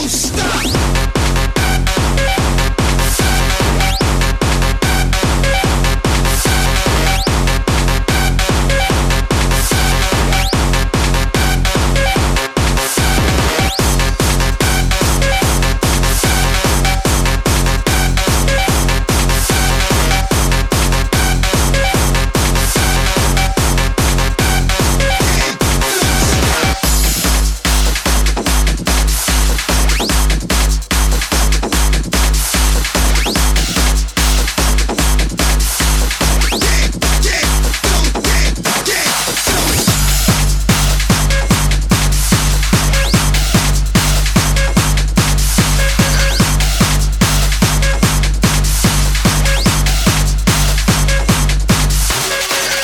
Don't stop.